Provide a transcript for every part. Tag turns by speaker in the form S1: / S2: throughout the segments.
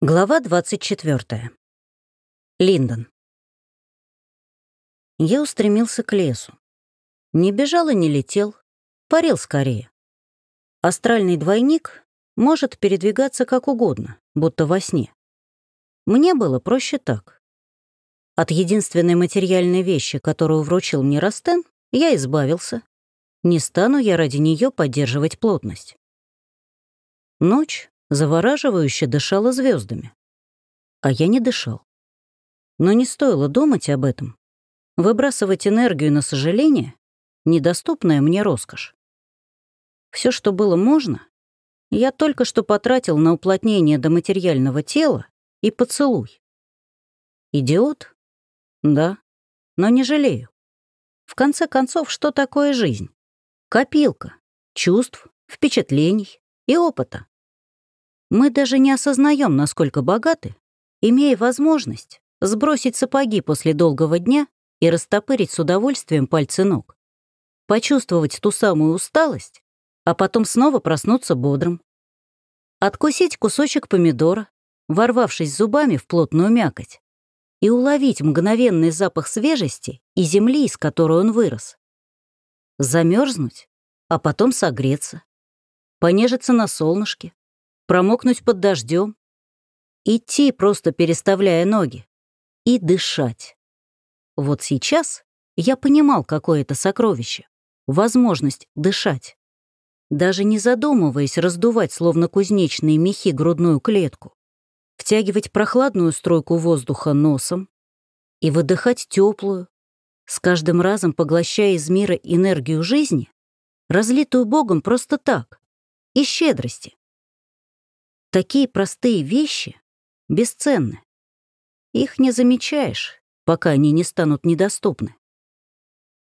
S1: Глава 24. Линдон. Я устремился к лесу. Не бежал и не летел, парил скорее. Астральный двойник может передвигаться как угодно, будто во сне. Мне было проще так. От единственной материальной вещи, которую вручил мне Растен, я избавился. Не стану я ради нее поддерживать плотность. Ночь завораживающе дышала звездами. А я не дышал. Но не стоило думать об этом. Выбрасывать энергию на сожаление — недоступная мне роскошь. Все, что было можно, я только что потратил на уплотнение до материального тела и поцелуй. Идиот? Да, но не жалею. В конце концов, что такое жизнь? Копилка чувств, впечатлений и опыта. Мы даже не осознаем, насколько богаты, имея возможность сбросить сапоги после долгого дня и растопырить с удовольствием пальцы ног, почувствовать ту самую усталость, а потом снова проснуться бодрым. Откусить кусочек помидора, ворвавшись зубами в плотную мякоть, и уловить мгновенный запах свежести и земли, из которой он вырос. Замерзнуть, а потом согреться, понежиться на солнышке, промокнуть под дождем, идти, просто переставляя ноги, и дышать. Вот сейчас я понимал, какое это сокровище, возможность дышать. Даже не задумываясь раздувать, словно кузнечные мехи, грудную клетку, втягивать прохладную стройку воздуха носом и выдыхать теплую, с каждым разом поглощая из мира энергию жизни, разлитую Богом просто так, из щедрости. Такие простые вещи бесценны. Их не замечаешь, пока они не станут недоступны.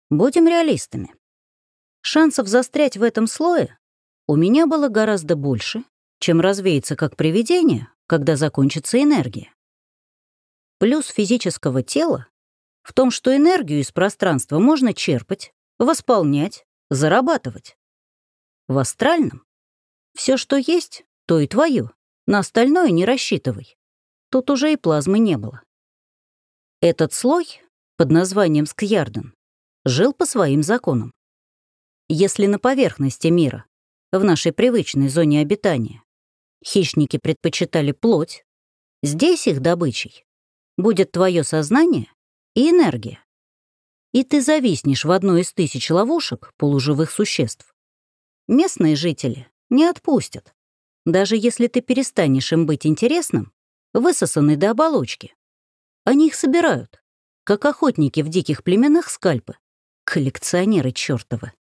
S1: Будем реалистами. Шансов застрять в этом слое у меня было гораздо больше, чем развеяться как привидение, когда закончится энергия. Плюс физического тела в том, что энергию из пространства можно черпать, восполнять, зарабатывать. В астральном все, что есть, то и твое. На остальное не рассчитывай. Тут уже и плазмы не было. Этот слой, под названием Скьярден, жил по своим законам. Если на поверхности мира, в нашей привычной зоне обитания, хищники предпочитали плоть, здесь их добычей будет твое сознание и энергия. И ты зависнешь в одной из тысяч ловушек полуживых существ. Местные жители не отпустят даже если ты перестанешь им быть интересным, высосанный до оболочки. Они их собирают, как охотники в диких племенах скальпы. Коллекционеры чертовы.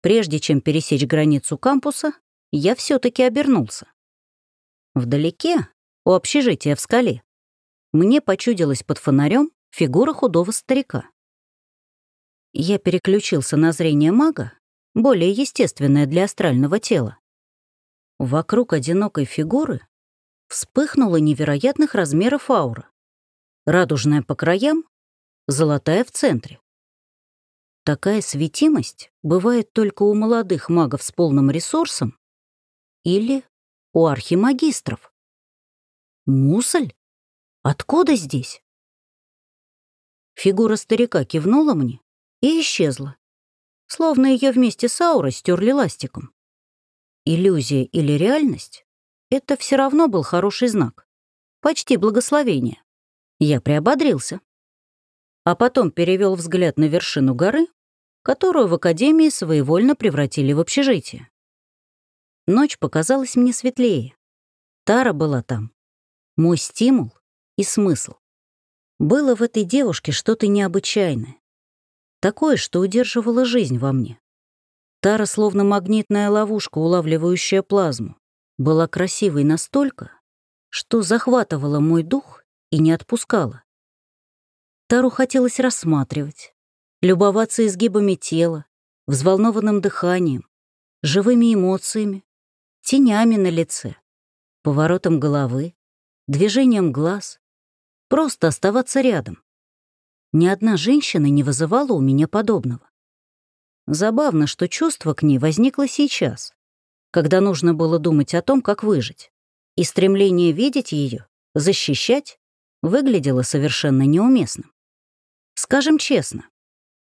S1: Прежде чем пересечь границу кампуса, я все таки обернулся. Вдалеке, у общежития в скале, мне почудилась под фонарем фигура худого старика. Я переключился на зрение мага, более естественное для астрального тела, Вокруг одинокой фигуры вспыхнула невероятных размеров аура. Радужная по краям, золотая в центре. Такая светимость бывает только у молодых магов с полным ресурсом или у архимагистров. Мусль? Откуда здесь? Фигура старика кивнула мне и исчезла, словно ее вместе с аурой стерли ластиком иллюзия или реальность, это все равно был хороший знак. Почти благословение. Я приободрился. А потом перевел взгляд на вершину горы, которую в Академии своевольно превратили в общежитие. Ночь показалась мне светлее. Тара была там. Мой стимул и смысл. Было в этой девушке что-то необычайное. Такое, что удерживало жизнь во мне. Тара, словно магнитная ловушка, улавливающая плазму, была красивой настолько, что захватывала мой дух и не отпускала. Тару хотелось рассматривать, любоваться изгибами тела, взволнованным дыханием, живыми эмоциями, тенями на лице, поворотом головы, движением глаз, просто оставаться рядом. Ни одна женщина не вызывала у меня подобного. Забавно, что чувство к ней возникло сейчас, когда нужно было думать о том, как выжить. и стремление видеть ее, защищать, выглядело совершенно неуместным. Скажем честно,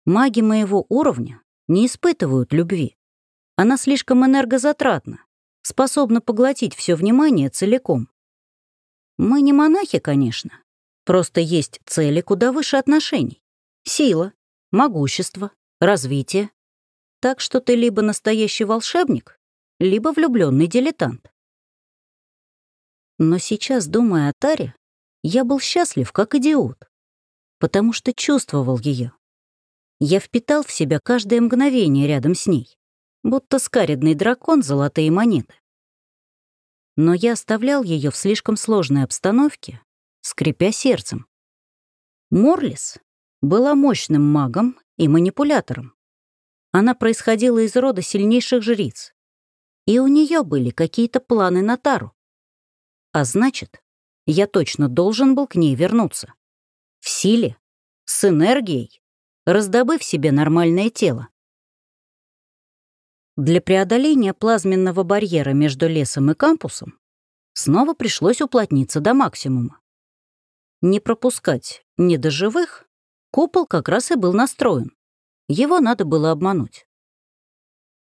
S1: маги моего уровня не испытывают любви. Она слишком энергозатратна, способна поглотить все внимание целиком. Мы не монахи, конечно. Просто есть цели куда выше отношений. Сила, могущество, развитие. Так что ты либо настоящий волшебник, либо влюбленный дилетант. Но сейчас, думая о Таре, я был счастлив, как идиот, потому что чувствовал ее. Я впитал в себя каждое мгновение рядом с ней, будто скаридный дракон золотые монеты. Но я оставлял ее в слишком сложной обстановке, скрипя сердцем. Морлис была мощным магом и манипулятором. Она происходила из рода сильнейших жриц. И у нее были какие-то планы на Тару. А значит, я точно должен был к ней вернуться. В силе, с энергией, раздобыв себе нормальное тело. Для преодоления плазменного барьера между лесом и кампусом снова пришлось уплотниться до максимума. Не пропускать ни до живых, купол как раз и был настроен. Его надо было обмануть.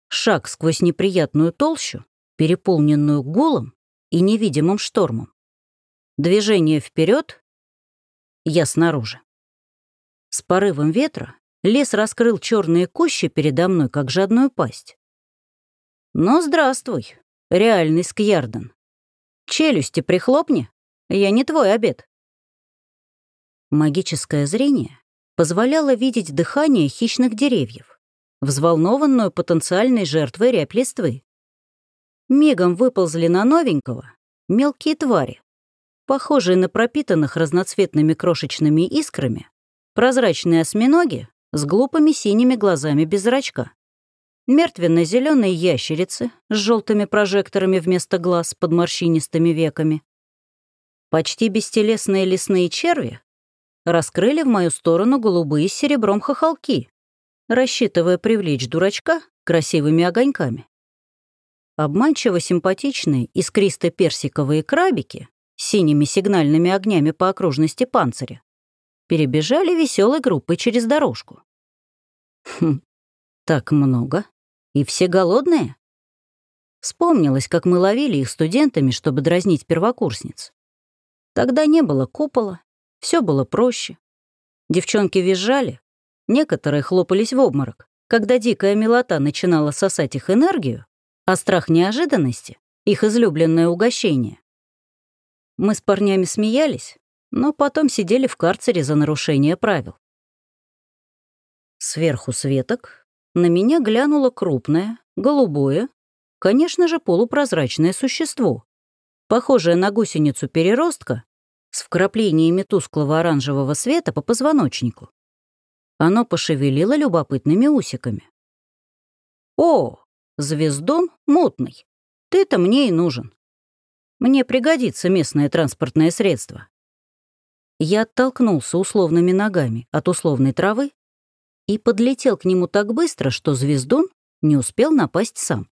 S1: Шаг сквозь неприятную толщу, переполненную гулом и невидимым штормом. Движение вперед, я снаружи. С порывом ветра лес раскрыл черные кущи передо мной, как жадную пасть. Ну, здравствуй, реальный Скьярден. Челюсти прихлопни, я не твой обед. Магическое зрение позволяло видеть дыхание хищных деревьев, взволнованную потенциальной жертвой рябь листвы. Мигом выползли на новенького мелкие твари, похожие на пропитанных разноцветными крошечными искрами, прозрачные осьминоги с глупыми синими глазами без зрачка, мертвенно-зеленые ящерицы с желтыми прожекторами вместо глаз под морщинистыми веками, почти бестелесные лесные черви раскрыли в мою сторону голубые с серебром хохолки, рассчитывая привлечь дурачка красивыми огоньками. Обманчиво симпатичные искристо-персиковые крабики с синими сигнальными огнями по окружности панциря перебежали веселой группой через дорожку. Хм, так много. И все голодные? Вспомнилось, как мы ловили их студентами, чтобы дразнить первокурсниц. Тогда не было купола, все было проще. Девчонки визжали, некоторые хлопались в обморок, когда дикая милота начинала сосать их энергию, а страх неожиданности — их излюбленное угощение. Мы с парнями смеялись, но потом сидели в карцере за нарушение правил. Сверху светок на меня глянуло крупное, голубое, конечно же, полупрозрачное существо, похожее на гусеницу переростка с вкраплениями тусклого оранжевого света по позвоночнику. Оно пошевелило любопытными усиками. «О, звездон мутный, ты-то мне и нужен. Мне пригодится местное транспортное средство». Я оттолкнулся условными ногами от условной травы и подлетел к нему так быстро, что звездон не успел напасть сам.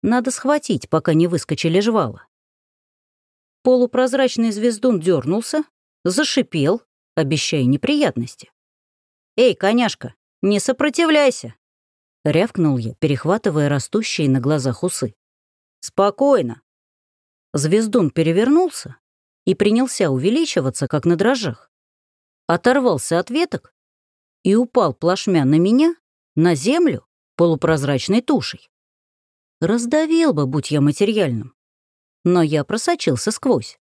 S1: Надо схватить, пока не выскочили жвала. Полупрозрачный звездун дернулся, зашипел, обещая неприятности. «Эй, коняшка, не сопротивляйся!» — рявкнул я, перехватывая растущие на глазах усы. «Спокойно!» Звездун перевернулся и принялся увеличиваться, как на дрожжах. Оторвался от веток и упал плашмя на меня, на землю, полупрозрачной тушей. Раздавил бы, будь я материальным но я просочился сквозь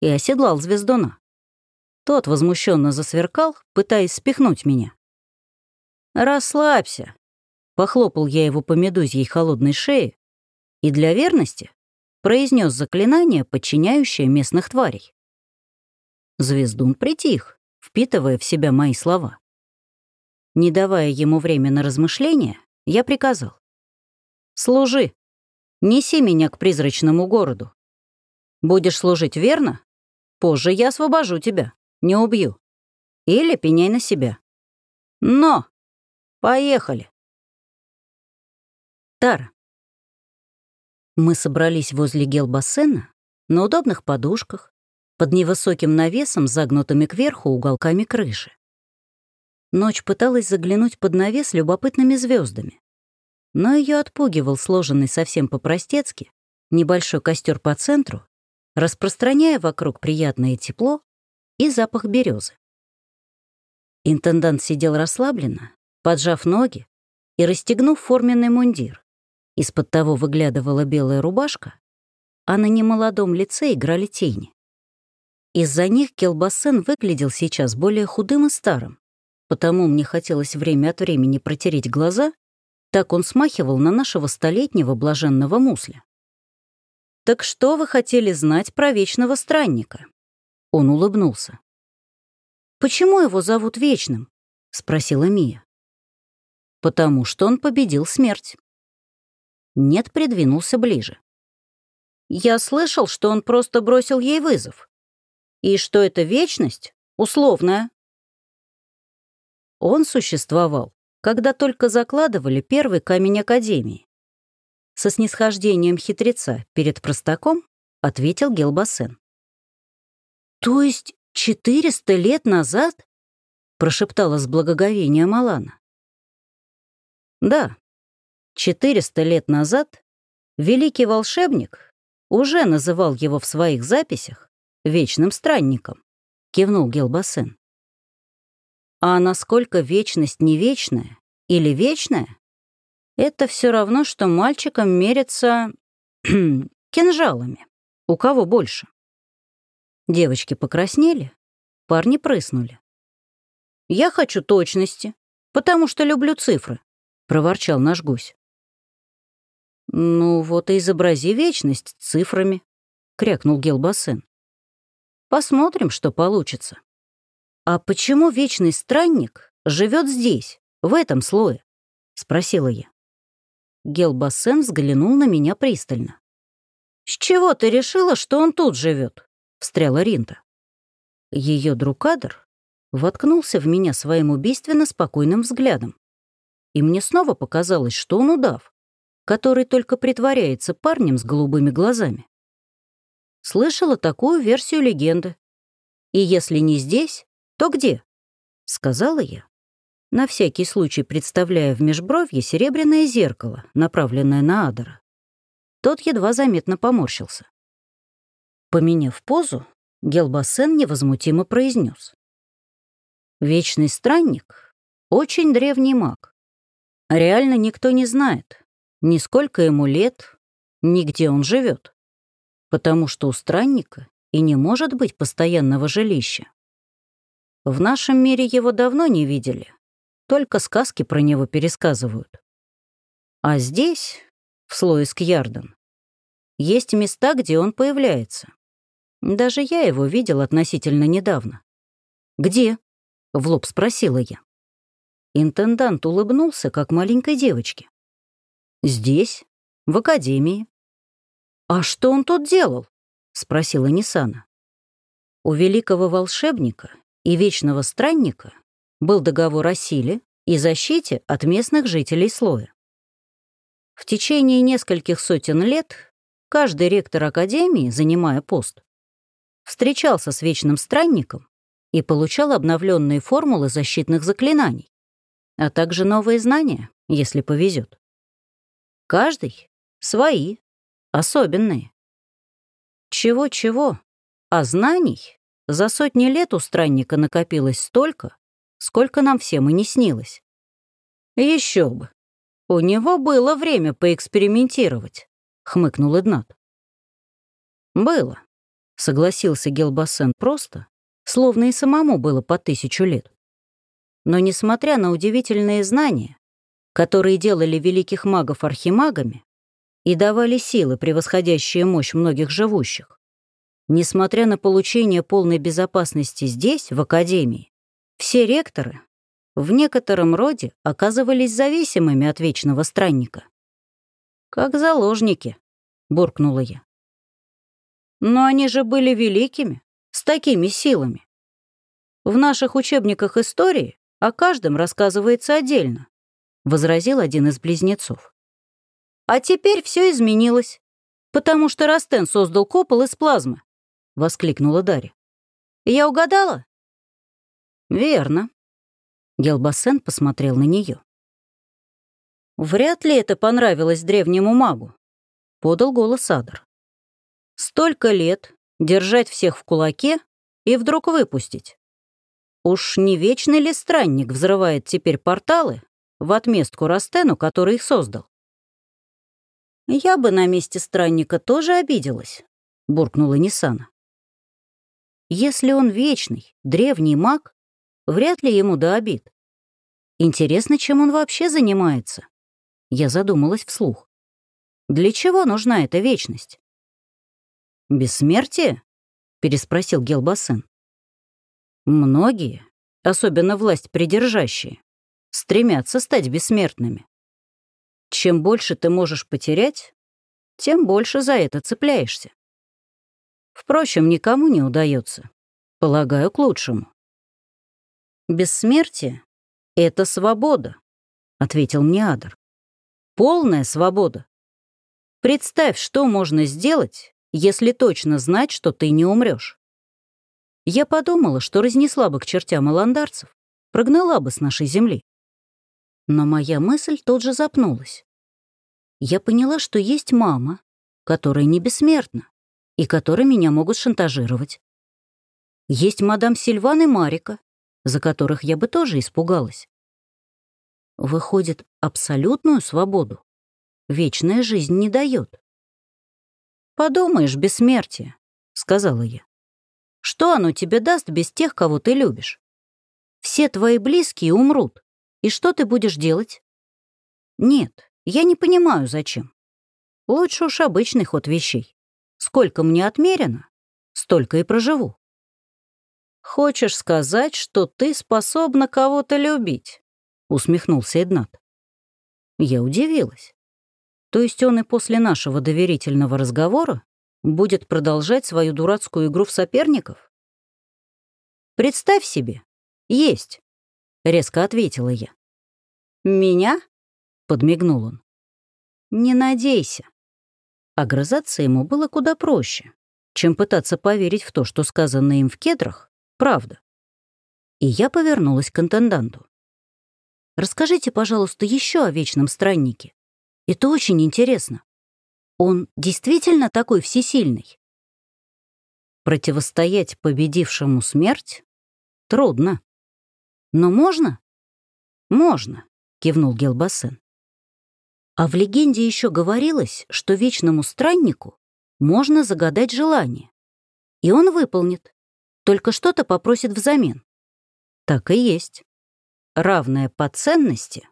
S1: и оседлал звездуна. Тот возмущенно засверкал, пытаясь спихнуть меня. «Расслабься», — похлопал я его по медузьей холодной шее и для верности произнес заклинание, подчиняющее местных тварей. Звездун притих, впитывая в себя мои слова. Не давая ему время на размышления, я приказал. «Служи, неси меня к призрачному городу. Будешь служить верно? Позже я освобожу тебя, не убью. Или пеняй на себя. Но! Поехали!» Тара. Мы собрались возле гелбассена на удобных подушках, под невысоким навесом, загнутыми кверху уголками крыши. Ночь пыталась заглянуть под навес любопытными звездами, но ее отпугивал сложенный совсем по-простецки небольшой костер по центру, распространяя вокруг приятное тепло и запах березы. Интендант сидел расслабленно, поджав ноги и расстегнув форменный мундир. Из-под того выглядывала белая рубашка, а на немолодом лице играли тени. Из-за них Келбасен выглядел сейчас более худым и старым, потому мне хотелось время от времени протереть глаза, так он смахивал на нашего столетнего блаженного мусля. «Так что вы хотели знать про Вечного Странника?» Он улыбнулся. «Почему его зовут Вечным?» — спросила Мия. «Потому что он победил смерть». Нет придвинулся ближе. Я слышал, что он просто бросил ей вызов. И что эта вечность условная. Он существовал, когда только закладывали первый камень Академии. Со снисхождением хитреца перед простаком ответил Гелбасен. «То есть четыреста лет назад?» — прошептала с благоговением Алана. «Да, четыреста лет назад великий волшебник уже называл его в своих записях вечным странником, кивнул Гелбасен. А насколько вечность не вечная или вечная, это все равно, что мальчикам мерятся кинжалами. У кого больше? Девочки покраснели, парни прыснули. «Я хочу точности, потому что люблю цифры», — проворчал наш гусь. «Ну вот и изобрази вечность цифрами», — крякнул Гелбасен. «Посмотрим, что получится». «А почему вечный странник живет здесь, в этом слое?» — спросила я. Гелбасен взглянул на меня пристально. «С чего ты решила, что он тут живет? встряла Ринта. Ее друг Адр воткнулся в меня своим убийственно спокойным взглядом. И мне снова показалось, что он удав который только притворяется парнем с голубыми глазами. Слышала такую версию легенды. И если не здесь, то где? Сказала я, на всякий случай представляя в межбровье серебряное зеркало, направленное на Адора. Тот едва заметно поморщился. Поменяв позу, Гелбасен невозмутимо произнес: «Вечный странник — очень древний маг. Реально никто не знает, ни сколько ему лет, ни где он живет. Потому что у странника и не может быть постоянного жилища. В нашем мире его давно не видели, только сказки про него пересказывают. А здесь, в слое Скьярден, есть места, где он появляется. Даже я его видел относительно недавно. «Где?» — в лоб спросила я. Интендант улыбнулся, как маленькой девочке. «Здесь, в академии». «А что он тут делал?» — спросила Нисана. У великого волшебника и вечного странника был договор о силе и защите от местных жителей слоя. В течение нескольких сотен лет каждый ректор Академии, занимая пост, встречался с Вечным Странником и получал обновленные формулы защитных заклинаний, а также новые знания, если повезет. Каждый свои, особенные. Чего-чего, а знаний за сотни лет у странника накопилось столько, сколько нам всем и не снилось. Еще бы. У него было время поэкспериментировать, хмыкнул Игнат. Было, согласился Гелбасен просто, словно и самому было по тысячу лет. Но несмотря на удивительные знания, которые делали великих магов архимагами и давали силы, превосходящие мощь многих живущих. Несмотря на получение полной безопасности здесь, в Академии, все ректоры в некотором роде оказывались зависимыми от вечного странника. «Как заложники», — буркнула я. «Но они же были великими, с такими силами. В наших учебниках истории о каждом рассказывается отдельно возразил один из близнецов. А теперь все изменилось. «Потому что Растен создал купол из плазмы», — воскликнула Дарья. «Я угадала?» «Верно». Гелбасен посмотрел на нее. «Вряд ли это понравилось древнему магу», — подал голос Адр. «Столько лет держать всех в кулаке и вдруг выпустить. Уж не вечный ли странник взрывает теперь порталы в отместку Растену, который их создал? «Я бы на месте странника тоже обиделась», — буркнула Нисана. «Если он вечный, древний маг, вряд ли ему до обид. Интересно, чем он вообще занимается?» Я задумалась вслух. «Для чего нужна эта вечность?» «Бессмертие?» — переспросил Гелбасен. Многие, особенно власть придержащие, стремятся стать бессмертными. Чем больше ты можешь потерять, тем больше за это цепляешься. Впрочем, никому не удается. Полагаю, к лучшему. «Бессмертие — это свобода», — ответил мне Адр. «Полная свобода. Представь, что можно сделать, если точно знать, что ты не умрешь. Я подумала, что разнесла бы к чертям аландарцев, прогнала бы с нашей земли. Но моя мысль тут же запнулась. Я поняла, что есть мама, которая не бессмертна, и которой меня могут шантажировать. Есть мадам Сильван и Марика, за которых я бы тоже испугалась. Выходит, абсолютную свободу вечная жизнь не дает. «Подумаешь, бессмертие», — сказала я. Что оно тебе даст без тех, кого ты любишь? Все твои близкие умрут. И что ты будешь делать? Нет, я не понимаю, зачем. Лучше уж обычный ход вещей. Сколько мне отмерено, столько и проживу. Хочешь сказать, что ты способна кого-то любить? Усмехнулся Эднат. Я удивилась. То есть он и после нашего доверительного разговора будет продолжать свою дурацкую игру в соперников? Представь себе, есть, резко ответила я. Меня? подмигнул он. Не надейся. Огрызаться ему было куда проще, чем пытаться поверить в то, что сказанное им в кедрах, правда. И я повернулась к интенданту. «Расскажите, пожалуйста, еще о Вечном Страннике. Это очень интересно». Он действительно такой всесильный? Противостоять победившему смерть трудно. Но можно? Можно, кивнул Гелбасен. А в легенде еще говорилось, что вечному страннику можно загадать желание. И он выполнит, только что-то попросит взамен. Так и есть. Равное по ценности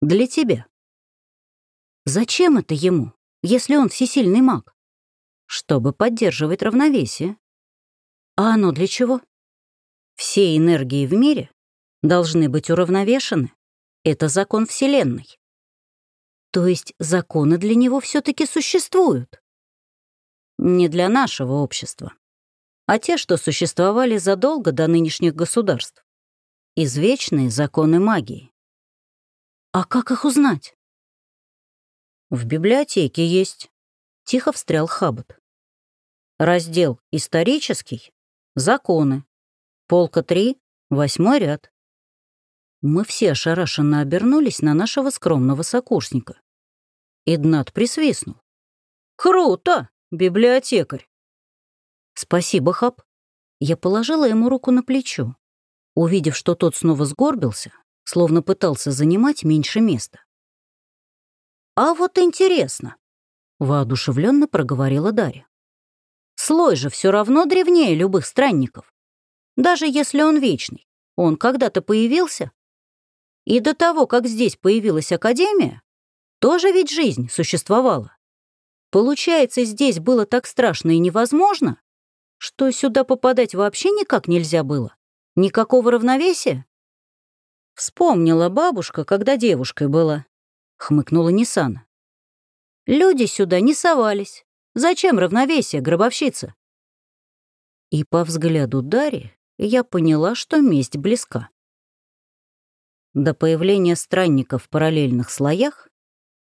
S1: для тебя. Зачем это ему? если он всесильный маг? Чтобы поддерживать равновесие. А оно для чего? Все энергии в мире должны быть уравновешены. Это закон Вселенной. То есть законы для него все таки существуют? Не для нашего общества, а те, что существовали задолго до нынешних государств. Извечные законы магии. А как их узнать? «В библиотеке есть», — тихо встрял Хаббат. «Раздел «Исторический», «Законы», полка 3, восьмой ряд». Мы все ошарашенно обернулись на нашего скромного сокурсника. Иднат присвистнул. «Круто, библиотекарь!» «Спасибо, Хаб». Я положила ему руку на плечо, увидев, что тот снова сгорбился, словно пытался занимать меньше места. «А вот интересно», — воодушевленно проговорила Дарья. «Слой же все равно древнее любых странников. Даже если он вечный, он когда-то появился. И до того, как здесь появилась Академия, тоже ведь жизнь существовала. Получается, здесь было так страшно и невозможно, что сюда попадать вообще никак нельзя было. Никакого равновесия? Вспомнила бабушка, когда девушкой была, — хмыкнула Нисана. «Люди сюда не совались. Зачем равновесие, гробовщица?» И по взгляду Дари я поняла, что месть близка. До появления странников в параллельных слоях,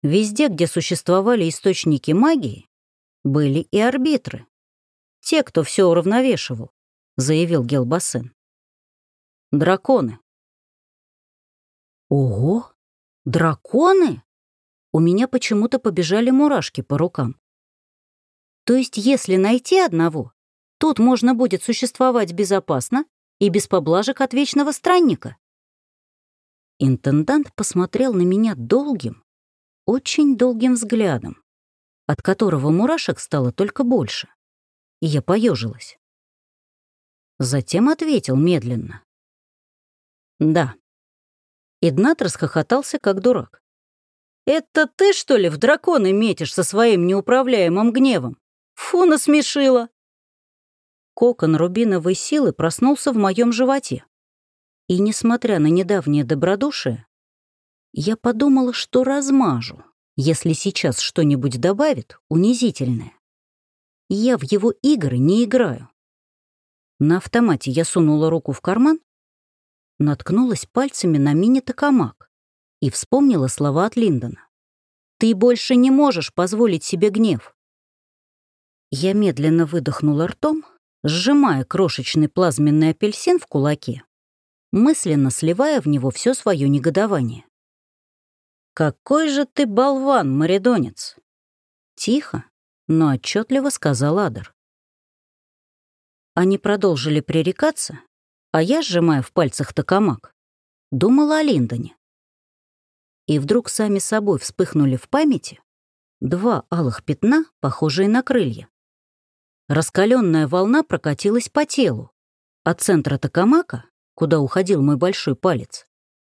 S1: везде, где существовали источники магии, были и арбитры. Те, кто все уравновешивал, заявил Гелбасен. Драконы. Ого! Драконы? У меня почему-то побежали мурашки по рукам. То есть, если найти одного, тут можно будет существовать безопасно и без поблажек от вечного странника. Интендант посмотрел на меня долгим, очень долгим взглядом, от которого мурашек стало только больше, и я поежилась. Затем ответил медленно. «Да». Игнат расхохотался, как дурак. «Это ты, что ли, в драконы метишь со своим неуправляемым гневом? Фу, насмешила!» Кокон рубиновой силы проснулся в моем животе. И, несмотря на недавнее добродушие, я подумала, что размажу, если сейчас что-нибудь добавит унизительное. Я в его игры не играю. На автомате я сунула руку в карман, наткнулась пальцами на мини-токамак и вспомнила слова от Линдона. «Ты больше не можешь позволить себе гнев». Я медленно выдохнула ртом, сжимая крошечный плазменный апельсин в кулаке мысленно сливая в него все свое негодование. «Какой же ты болван, маридонец!» Тихо, но отчетливо сказал Адер. Они продолжили пререкаться, а я, сжимая в пальцах токамак, думала о Линдоне. И вдруг сами собой вспыхнули в памяти два алых пятна, похожие на крылья. Раскаленная волна прокатилась по телу, от центра токамака куда уходил мой большой палец,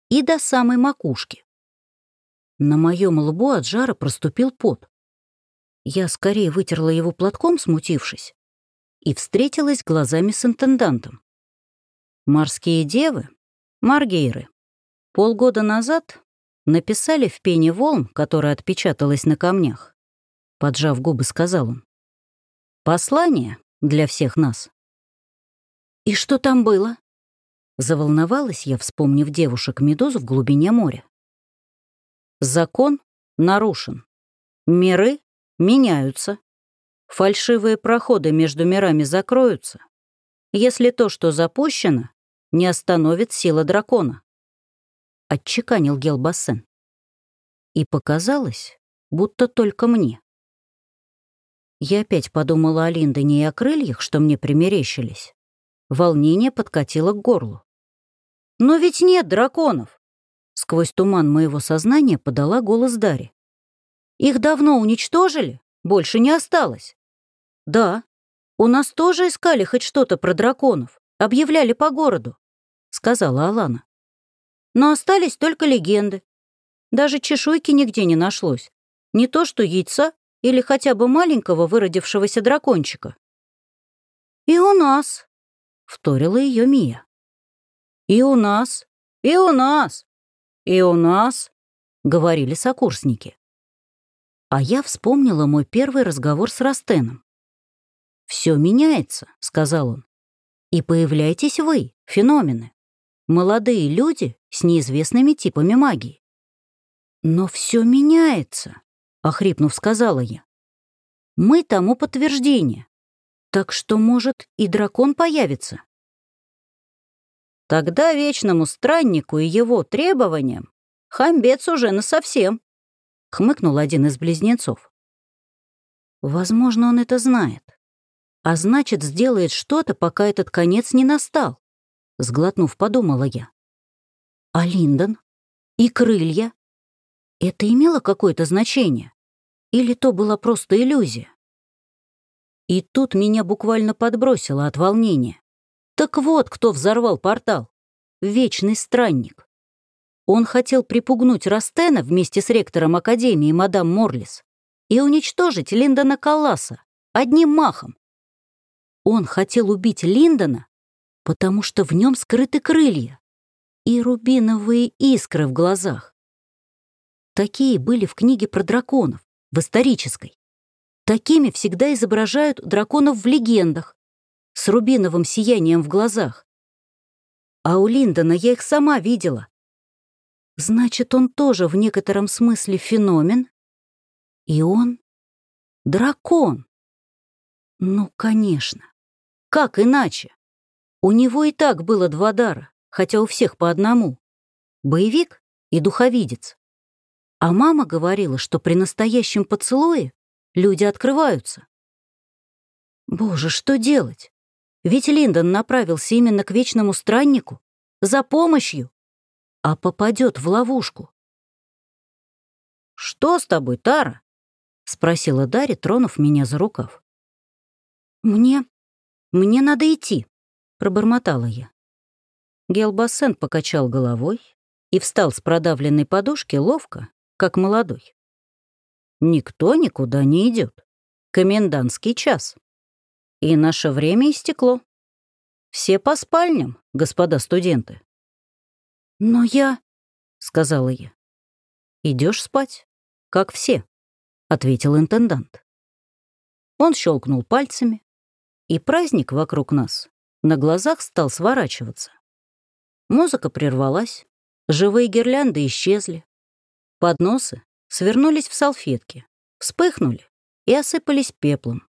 S1: и до самой макушки. На моем лбу от жара проступил пот. Я скорее вытерла его платком, смутившись, и встретилась глазами с интендантом. Морские девы, маргейры, полгода назад написали в пене волн, которая отпечаталась на камнях. Поджав губы, сказал он. «Послание для всех нас». «И что там было?» Заволновалась я, вспомнив девушек-медуз в глубине моря. Закон нарушен. Миры меняются. Фальшивые проходы между мирами закроются, если то, что запущено, не остановит сила дракона. Отчеканил Гелбассен. И показалось, будто только мне. Я опять подумала о Линдоне и о крыльях, что мне примерещились. Волнение подкатило к горлу. «Но ведь нет драконов!» Сквозь туман моего сознания подала голос Дари. «Их давно уничтожили? Больше не осталось?» «Да, у нас тоже искали хоть что-то про драконов, объявляли по городу», — сказала Алана. «Но остались только легенды. Даже чешуйки нигде не нашлось. Не то что яйца или хотя бы маленького выродившегося дракончика». «И у нас», — вторила ее Мия. «И у нас, и у нас, и у нас», — говорили сокурсники. А я вспомнила мой первый разговор с Растеном. «Все меняется», — сказал он. «И появляйтесь вы, феномены, молодые люди с неизвестными типами магии». «Но все меняется», — охрипнув, сказала я. «Мы тому подтверждение. Так что, может, и дракон появится?» Тогда вечному страннику и его требованиям хамбец уже насовсем, — хмыкнул один из близнецов. Возможно, он это знает. А значит, сделает что-то, пока этот конец не настал, — сглотнув, подумала я. А Линдон? И крылья? Это имело какое-то значение? Или то была просто иллюзия? И тут меня буквально подбросило от волнения. Так вот, кто взорвал портал. Вечный странник. Он хотел припугнуть Растена вместе с ректором Академии мадам Морлис и уничтожить Линдона Калласа одним махом. Он хотел убить Линдона, потому что в нем скрыты крылья и рубиновые искры в глазах. Такие были в книге про драконов, в исторической. Такими всегда изображают драконов в легендах, с рубиновым сиянием в глазах. А у Линдона я их сама видела. Значит, он тоже в некотором смысле феномен. И он — дракон. Ну, конечно. Как иначе? У него и так было два дара, хотя у всех по одному. Боевик и духовидец. А мама говорила, что при настоящем поцелуе люди открываются. Боже, что делать? Ведь Линдон направился именно к вечному страннику, за помощью, а попадет в ловушку. «Что с тобой, Тара?» — спросила Дарья, тронув меня за рукав. «Мне... мне надо идти», — пробормотала я. Гелбассен покачал головой и встал с продавленной подушки ловко, как молодой. «Никто никуда не идет. Комендантский час. И наше время истекло. Все по спальням, господа студенты». «Но я...» — сказала я. Идешь спать, как все», — ответил интендант. Он щелкнул пальцами, и праздник вокруг нас на глазах стал сворачиваться. Музыка прервалась, живые гирлянды исчезли, подносы свернулись в салфетки, вспыхнули и осыпались пеплом.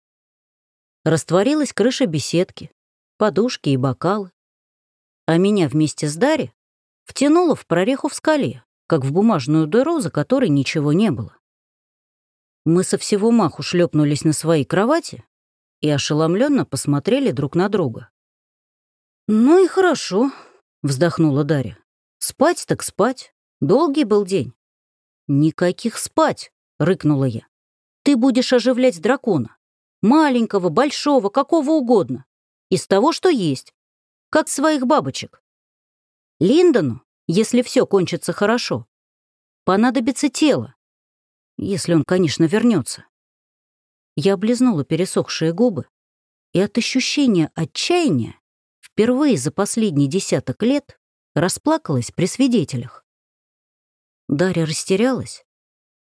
S1: Растворилась крыша беседки, подушки и бокалы, а меня вместе с Дарьей втянуло в прореху в скале, как в бумажную дыру, за которой ничего не было. Мы со всего маху шлепнулись на своей кровати и ошеломленно посмотрели друг на друга. «Ну и хорошо», — вздохнула Дарья. «Спать так спать. Долгий был день». «Никаких спать», — рыкнула я. «Ты будешь оживлять дракона. Маленького, большого, какого угодно. Из того, что есть. Как своих бабочек. Линдону, если все кончится хорошо, понадобится тело. Если он, конечно, вернется. Я облизнула пересохшие губы, и от ощущения отчаяния впервые за последний десяток лет расплакалась при свидетелях. Дарья растерялась,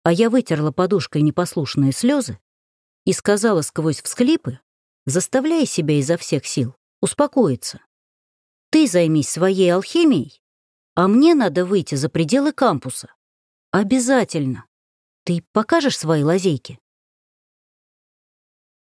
S1: а я вытерла подушкой непослушные слезы и сказала сквозь всхлипы, заставляя себя изо всех сил успокоиться. «Ты займись своей алхимией, а мне надо выйти за пределы кампуса. Обязательно. Ты покажешь свои лазейки?»